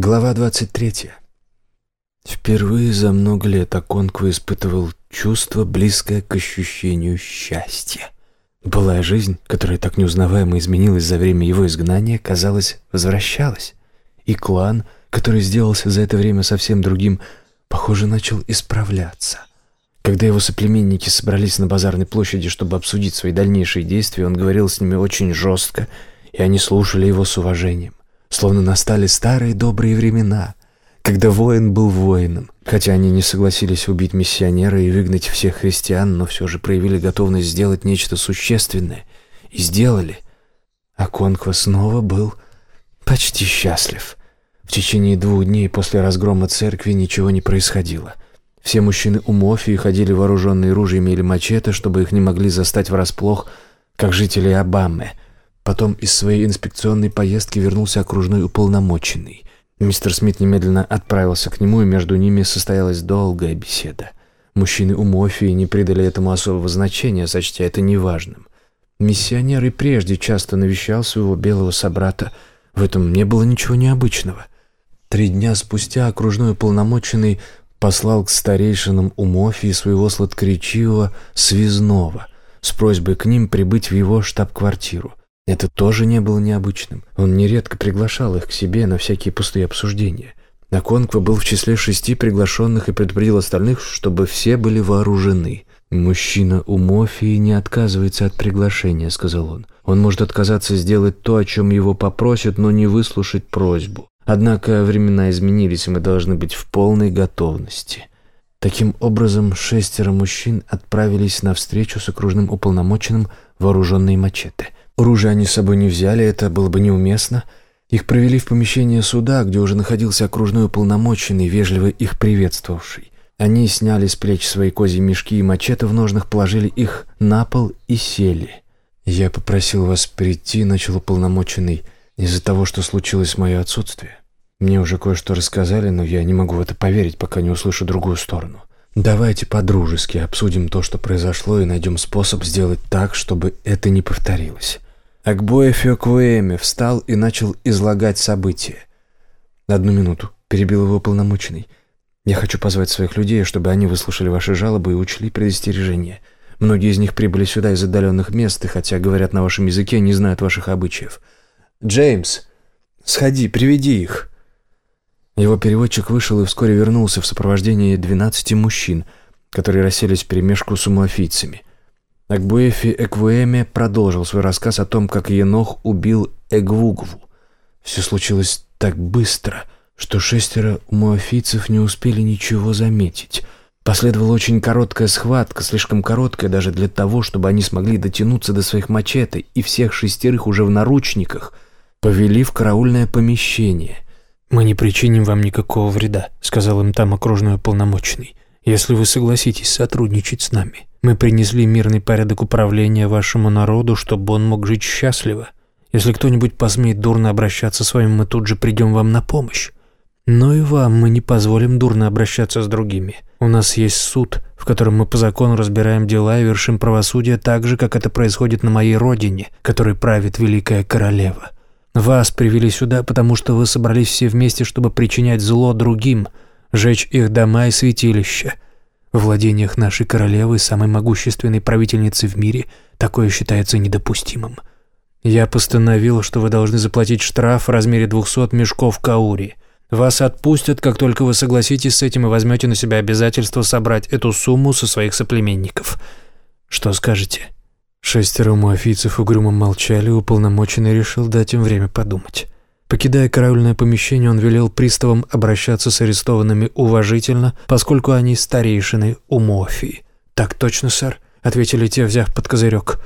Глава 23. Впервые за много лет Аконква испытывал чувство, близкое к ощущению счастья. Былая жизнь, которая так неузнаваемо изменилась за время его изгнания, казалось, возвращалась. И клан, который сделался за это время совсем другим, похоже, начал исправляться. Когда его соплеменники собрались на базарной площади, чтобы обсудить свои дальнейшие действия, он говорил с ними очень жестко, и они слушали его с уважением словно настали старые добрые времена, когда воин был воином. Хотя они не согласились убить миссионера и выгнать всех христиан, но все же проявили готовность сделать нечто существенное. И сделали. А Конква снова был почти счастлив. В течение двух дней после разгрома церкви ничего не происходило. Все мужчины у Мофии ходили вооруженные ружьями или мачете, чтобы их не могли застать врасплох, как жители Обамы — Потом из своей инспекционной поездки вернулся окружной уполномоченный. Мистер Смит немедленно отправился к нему, и между ними состоялась долгая беседа. Мужчины у Мофии не придали этому особого значения, сочтя это неважным. Миссионер и прежде часто навещал своего белого собрата. В этом не было ничего необычного. Три дня спустя окружной уполномоченный послал к старейшинам у Мофии своего сладкоречивого связного с просьбой к ним прибыть в его штаб-квартиру. Это тоже не было необычным. Он нередко приглашал их к себе на всякие пустые обсуждения. Наконква был в числе шести приглашенных и предупредил остальных, чтобы все были вооружены. «Мужчина у Мофии не отказывается от приглашения», — сказал он. «Он может отказаться сделать то, о чем его попросят, но не выслушать просьбу. Однако времена изменились, и мы должны быть в полной готовности». Таким образом, шестеро мужчин отправились на встречу с окружным уполномоченным вооруженные мачете — Оружие они с собой не взяли, это было бы неуместно. Их провели в помещение суда, где уже находился окружной уполномоченный, вежливо их приветствовавший. Они сняли с плеч свои козьи мешки и мачете в ножнах, положили их на пол и сели. «Я попросил вас прийти», — начал уполномоченный, — «из-за того, что случилось мое отсутствие. Мне уже кое-что рассказали, но я не могу в это поверить, пока не услышу другую сторону. Давайте по-дружески обсудим то, что произошло, и найдем способ сделать так, чтобы это не повторилось». Акбоя Фёквуэме встал и начал излагать события. «Одну минуту», — перебил его полномоченный. «Я хочу позвать своих людей, чтобы они выслушали ваши жалобы и учли предостережения. Многие из них прибыли сюда из отдаленных мест, и хотя говорят на вашем языке, не знают ваших обычаев. Джеймс, сходи, приведи их». Его переводчик вышел и вскоре вернулся в сопровождении двенадцати мужчин, которые расселись в перемешку с умуафийцами. Акбуэфи Эквуэме продолжил свой рассказ о том, как Енох убил Эгвугву. Все случилось так быстро, что шестеро муафийцев не успели ничего заметить. Последовала очень короткая схватка, слишком короткая даже для того, чтобы они смогли дотянуться до своих мачете, и всех шестерых уже в наручниках повели в караульное помещение. «Мы не причиним вам никакого вреда», — сказал им там окружной уполномоченный, «если вы согласитесь сотрудничать с нами». Мы принесли мирный порядок управления вашему народу, чтобы он мог жить счастливо. Если кто-нибудь посмеет дурно обращаться с вами, мы тут же придем вам на помощь. Но и вам мы не позволим дурно обращаться с другими. У нас есть суд, в котором мы по закону разбираем дела и вершим правосудие так же, как это происходит на моей родине, которой правит Великая Королева. Вас привели сюда, потому что вы собрались все вместе, чтобы причинять зло другим, жечь их дома и святилища. В владениях нашей королевы, самой могущественной правительницы в мире, такое считается недопустимым. Я постановил, что вы должны заплатить штраф в размере 200 мешков каури. Вас отпустят, как только вы согласитесь с этим и возьмете на себя обязательство собрать эту сумму со своих соплеменников. Что скажете?» Шестеро муафийцев угрюмо молчали, уполномоченный решил дать им время подумать. Покидая караульное помещение, он велел приставам обращаться с арестованными уважительно, поскольку они старейшины у Мофии. «Так точно, сэр», — ответили те, взяв под козырек.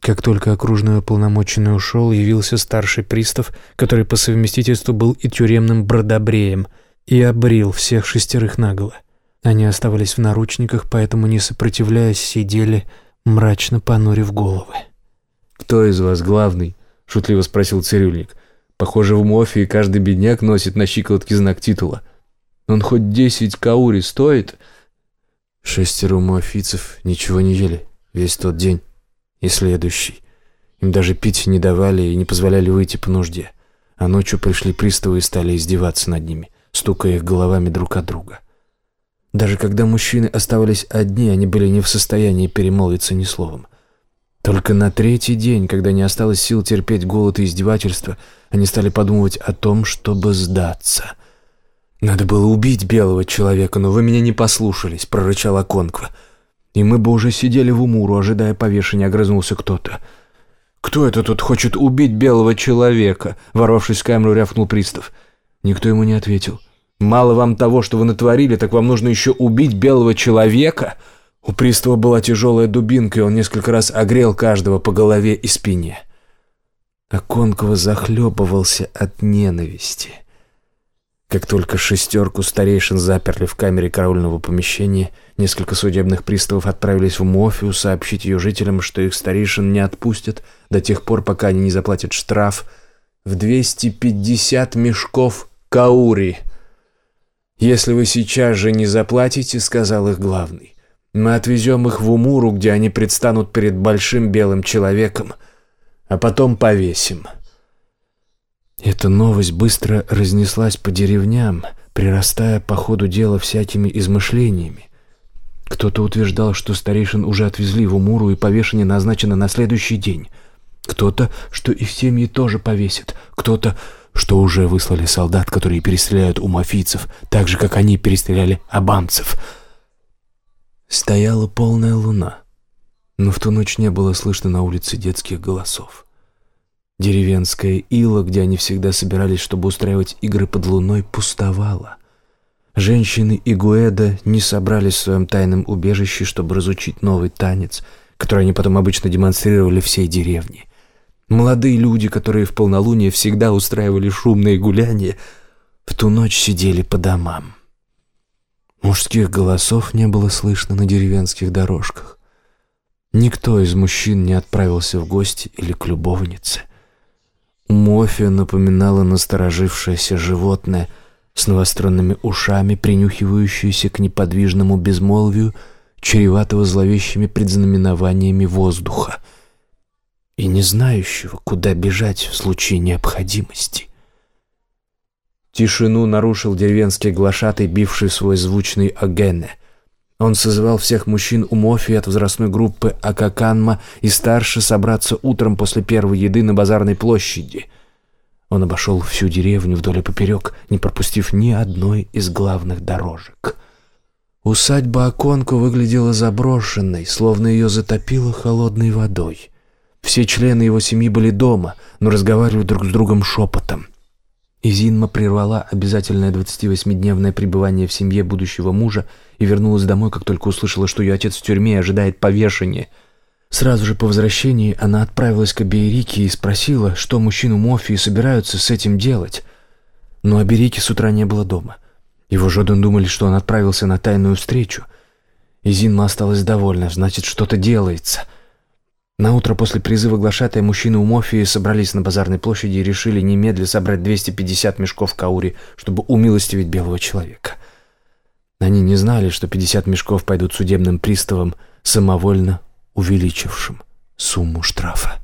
Как только окружной уполномоченный ушел, явился старший пристав, который по совместительству был и тюремным бродобреем, и обрил всех шестерых наголо. Они оставались в наручниках, поэтому, не сопротивляясь, сидели, мрачно понурив головы. «Кто из вас главный?» — шутливо спросил цирюльник. Похоже, в Мофии каждый бедняк носит на щиколотке знак титула. Он хоть десять каури стоит? Шестеро мофийцев ничего не ели весь тот день и следующий. Им даже пить не давали и не позволяли выйти по нужде. а ночью пришли приставы и стали издеваться над ними, стукая их головами друг от друга. Даже когда мужчины оставались одни, они были не в состоянии перемолвиться ни словом. Только на третий день, когда не осталось сил терпеть голод и издевательства, они стали подумывать о том, чтобы сдаться. «Надо было убить белого человека, но вы меня не послушались», — прорычала Конква. «И мы бы уже сидели в Умуру, ожидая повешения», — огрызнулся кто-то. «Кто это тут хочет убить белого человека?» — воровшись в камеру, рявкнул пристав. Никто ему не ответил. «Мало вам того, что вы натворили, так вам нужно еще убить белого человека?» У пристава была тяжелая дубинка, и он несколько раз огрел каждого по голове и спине. А Конкова захлебывался от ненависти. Как только шестерку старейшин заперли в камере караульного помещения, несколько судебных приставов отправились в Мофию сообщить ее жителям, что их старейшин не отпустят до тех пор, пока они не заплатят штраф в 250 мешков каури. «Если вы сейчас же не заплатите, — сказал их главный, мы отвезем их в Умуру, где они предстанут перед большим белым человеком, а потом повесим». Эта новость быстро разнеслась по деревням, прирастая по ходу дела всякими измышлениями. Кто-то утверждал, что старейшин уже отвезли в Умуру и повешение назначено на следующий день. Кто-то, что их семьи тоже повесят. Кто-то, что уже выслали солдат, которые перестреляют у мафийцев, так же, как они перестреляли абамцев — Стояла полная луна, но в ту ночь не было слышно на улице детских голосов. Деревенская ила, где они всегда собирались, чтобы устраивать игры под луной, пустовала. Женщины и Гуэда не собрались в своем тайном убежище, чтобы разучить новый танец, который они потом обычно демонстрировали всей деревне. Молодые люди, которые в полнолуние всегда устраивали шумные гуляния, в ту ночь сидели по домам. Мужских голосов не было слышно на деревенских дорожках. Никто из мужчин не отправился в гости или к любовнице. Мофия напоминала насторожившееся животное с новостронными ушами, принюхивающееся к неподвижному безмолвию, чреватого зловещими предзнаменованиями воздуха и не знающего, куда бежать в случае необходимости. Тишину нарушил деревенский глашатый, бивший свой звучный агене. Он созывал всех мужчин у Мофи от возрастной группы Акаканма и старше собраться утром после первой еды на базарной площади. Он обошел всю деревню вдоль и поперек, не пропустив ни одной из главных дорожек. Усадьба Оконку выглядела заброшенной, словно ее затопило холодной водой. Все члены его семьи были дома, но разговаривали друг с другом шепотом. Изинма прервала обязательное 28-дневное пребывание в семье будущего мужа и вернулась домой, как только услышала, что ее отец в тюрьме и ожидает повешения. Сразу же по возвращении она отправилась к Аберике и спросила, что мужчину Мофии собираются с этим делать. Но Аберики с утра не было дома. Его Жодан думали, что он отправился на тайную встречу. Изинма осталась довольна, значит, что-то делается — на утро после призыва глашатая мужчины у Мофии собрались на базарной площади и решили немедленно собрать 250 мешков каури, чтобы умилостивить белого человека. Они не знали, что 50 мешков пойдут судебным приставам, самовольно увеличившим сумму штрафа.